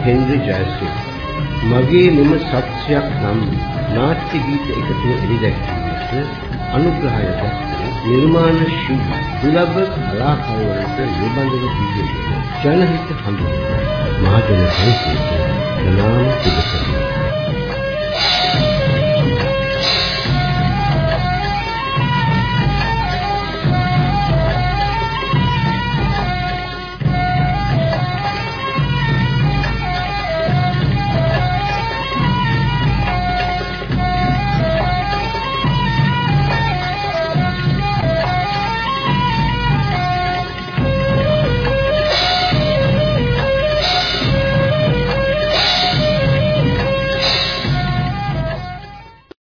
Henry Jayasinghe මගේ මෙම සත්‍යයක් නම් නාට්‍ය ගීත එකතු එලි දැක්වීමට අනුග්‍රහය දක්වන නිර්මාණ ශිල්පී සුලභ කලාකරුවන්ට නිබඳව දීගෙන ජනහිත හඳුන්වන මහජන සංකේත නාම පිළිසෙනවා